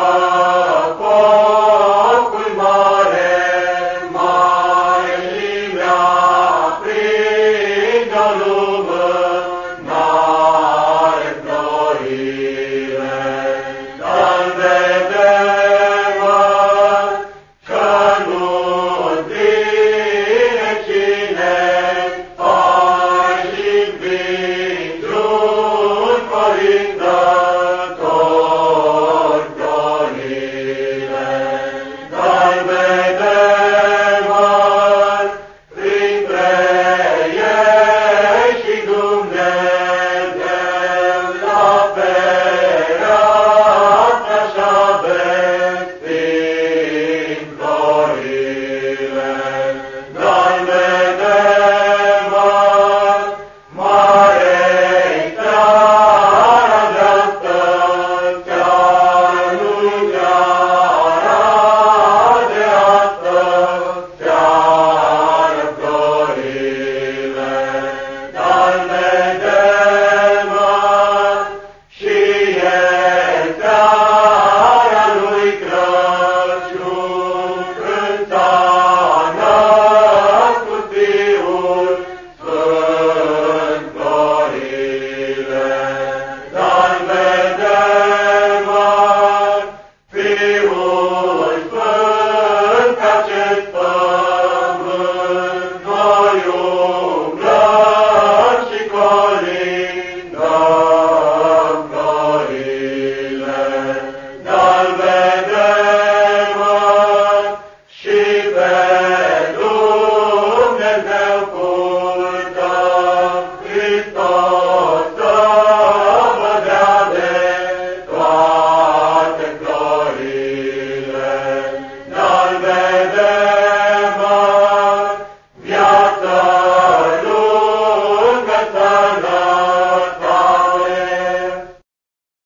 Allah. Dios.